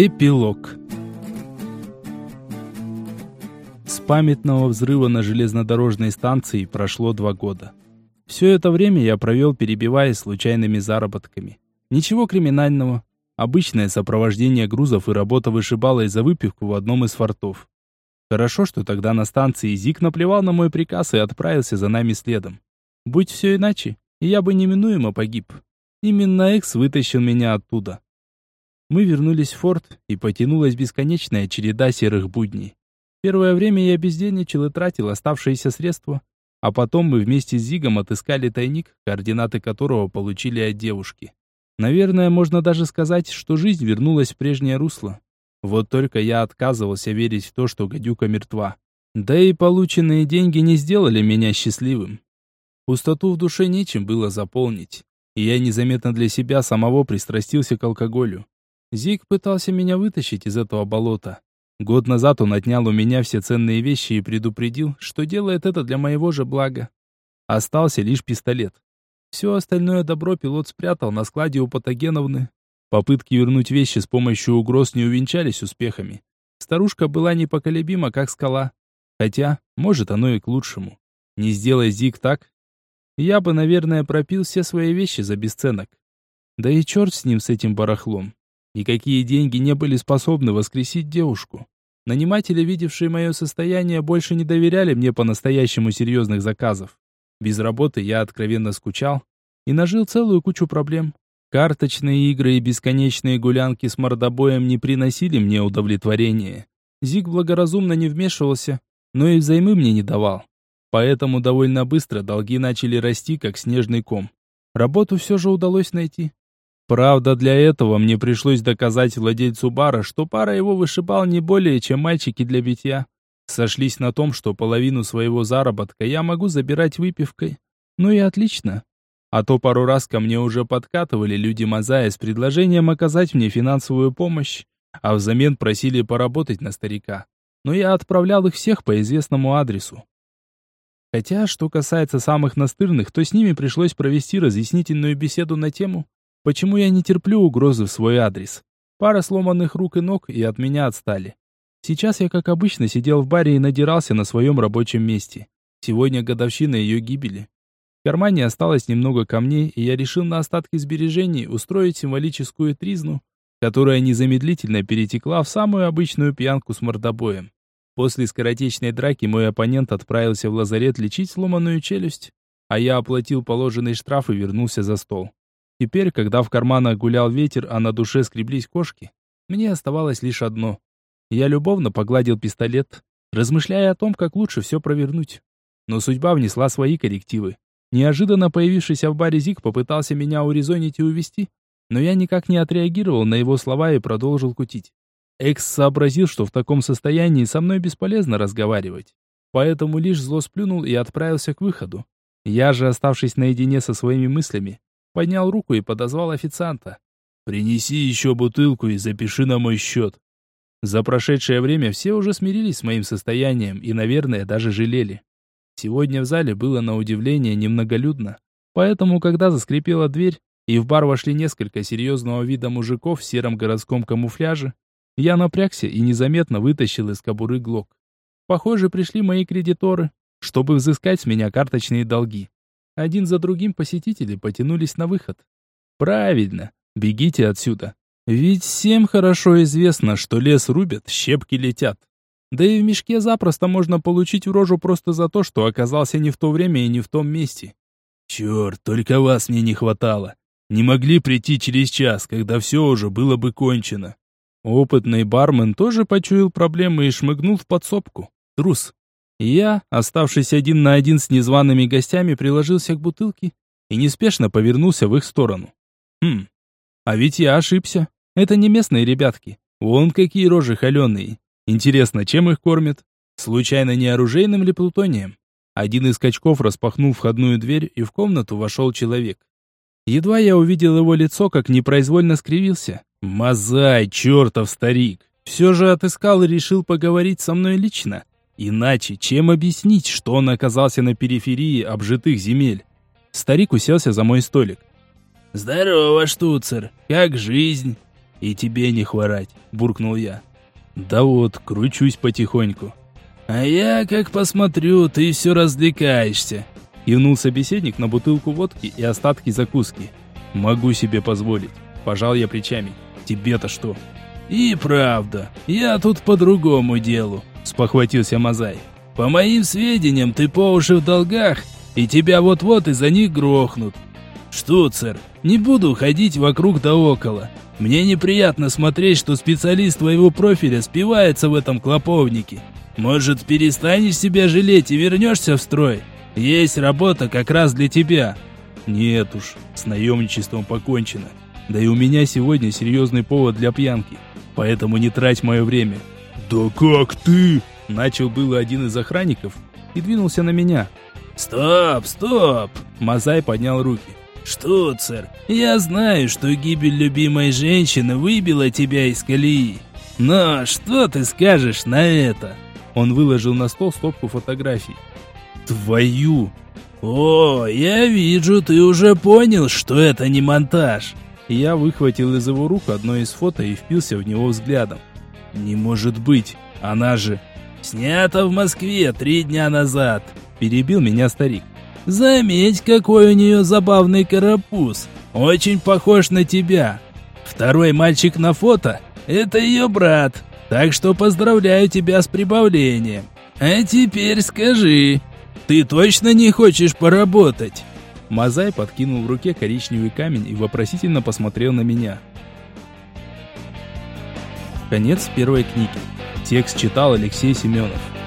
Эпилог С памятного взрыва на железнодорожной станции прошло два года. Все это время я провел, перебиваясь случайными заработками. Ничего криминального. Обычное сопровождение грузов и работа вышибала за выпивку в одном из фортов. Хорошо, что тогда на станции Зик наплевал на мой приказ и отправился за нами следом. Будь все иначе, я бы неминуемо погиб. Именно Экс вытащил меня оттуда. Мы вернулись в форт, и потянулась бесконечная череда серых будней. Первое время я бездельничал и тратил оставшиеся средства, а потом мы вместе с Зигом отыскали тайник, координаты которого получили от девушки. Наверное, можно даже сказать, что жизнь вернулась в прежнее русло. Вот только я отказывался верить в то, что гадюка мертва. Да и полученные деньги не сделали меня счастливым. Пустоту в душе нечем было заполнить, и я незаметно для себя самого пристрастился к алкоголю. Зиг пытался меня вытащить из этого болота. Год назад он отнял у меня все ценные вещи и предупредил, что делает это для моего же блага. Остался лишь пистолет. Все остальное добро пилот спрятал на складе у Патогеновны. Попытки вернуть вещи с помощью угроз не увенчались успехами. Старушка была непоколебима, как скала. Хотя, может, оно и к лучшему. Не сделай Зиг так, я бы, наверное, пропил все свои вещи за бесценок. Да и черт с ним, с этим барахлом. Никакие деньги не были способны воскресить девушку. Наниматели, видевшие мое состояние, больше не доверяли мне по-настоящему серьезных заказов. Без работы я откровенно скучал и нажил целую кучу проблем. Карточные игры и бесконечные гулянки с мордобоем не приносили мне удовлетворения. Зиг благоразумно не вмешивался, но и взаймы мне не давал. Поэтому довольно быстро долги начали расти, как снежный ком. Работу все же удалось найти. Правда, для этого мне пришлось доказать владельцу бара, что пара его вышибал не более, чем мальчики для битья. Сошлись на том, что половину своего заработка я могу забирать выпивкой. Ну и отлично. А то пару раз ко мне уже подкатывали люди Мазая с предложением оказать мне финансовую помощь, а взамен просили поработать на старика. Но я отправлял их всех по известному адресу. Хотя, что касается самых настырных, то с ними пришлось провести разъяснительную беседу на тему, Почему я не терплю угрозы в свой адрес? Пара сломанных рук и ног, и от меня отстали. Сейчас я, как обычно, сидел в баре и надирался на своем рабочем месте. Сегодня годовщина ее гибели. В кармане осталось немного камней, и я решил на остатки сбережений устроить символическую тризну, которая незамедлительно перетекла в самую обычную пьянку с мордобоем. После скоротечной драки мой оппонент отправился в лазарет лечить сломанную челюсть, а я оплатил положенный штраф и вернулся за стол. Теперь, когда в карманах гулял ветер, а на душе скреблись кошки, мне оставалось лишь одно. Я любовно погладил пистолет, размышляя о том, как лучше все провернуть. Но судьба внесла свои коррективы. Неожиданно появившийся в баре Зик попытался меня урезонить и увести, но я никак не отреагировал на его слова и продолжил кутить. Экс сообразил, что в таком состоянии со мной бесполезно разговаривать, поэтому лишь зло сплюнул и отправился к выходу. Я же, оставшись наедине со своими мыслями, поднял руку и подозвал официанта. «Принеси еще бутылку и запиши на мой счет». За прошедшее время все уже смирились с моим состоянием и, наверное, даже жалели. Сегодня в зале было на удивление немноголюдно, поэтому, когда заскрипела дверь, и в бар вошли несколько серьезного вида мужиков в сером городском камуфляже, я напрягся и незаметно вытащил из кобуры глок. Похоже, пришли мои кредиторы, чтобы взыскать с меня карточные долги. Один за другим посетители потянулись на выход. Правильно, бегите отсюда. Ведь всем хорошо известно, что лес рубят, щепки летят. Да и в мешке запросто можно получить в рожу просто за то, что оказался не в то время и не в том месте. Черт, только вас мне не хватало. Не могли прийти через час, когда все уже было бы кончено. Опытный бармен тоже почуял проблемы и шмыгнул в подсобку. Трус. Я, оставшись один на один с незваными гостями, приложился к бутылке и неспешно повернулся в их сторону. Хм, а ведь я ошибся. Это не местные ребятки. Вон какие рожи холеные. Интересно, чем их кормят? Случайно не оружейным ли плутонием? Один из качков распахнул входную дверь, и в комнату вошел человек. Едва я увидел его лицо, как непроизвольно скривился. Мазай, чертов старик! Все же отыскал и решил поговорить со мной лично. Иначе чем объяснить, что он оказался на периферии обжитых земель? Старик уселся за мой столик. «Здорово, штуцер, как жизнь?» И тебе не хворать, буркнул я. Да вот, кручусь потихоньку. А я, как посмотрю, ты все развлекаешься. Кивнул собеседник на бутылку водки и остатки закуски. Могу себе позволить. Пожал я плечами. Тебе-то что? И правда, я тут по другому делу, спохватился Мазай. По моим сведениям, ты по уши в долгах, и тебя вот-вот из-за них грохнут. Штуцер, не буду ходить вокруг да около. Мне неприятно смотреть, что специалист твоего профиля спивается в этом клоповнике. Может, перестанешь себя жалеть и вернешься в строй? Есть работа как раз для тебя. Нет уж, с наемничеством покончено. Да и у меня сегодня серьезный повод для пьянки. Поэтому не трать мое время. Да как ты? Начал было один из охранников и двинулся на меня. Стоп, стоп! Мазай поднял руки. «Штуцер, я знаю, что гибель любимой женщины выбила тебя из колеи. Но что ты скажешь на это?» Он выложил на стол стопку фотографий. «Твою!» «О, я вижу, ты уже понял, что это не монтаж!» Я выхватил из его рук одно из фото и впился в него взглядом. «Не может быть! Она же...» «Снято в Москве три дня назад!» Перебил меня старик. Заметь, какой у нее забавный карапуз. Очень похож на тебя. Второй мальчик на фото – это ее брат. Так что поздравляю тебя с прибавлением. А теперь скажи, ты точно не хочешь поработать?» Мазай подкинул в руке коричневый камень и вопросительно посмотрел на меня. Конец первой книги. Текст читал Алексей Семенов.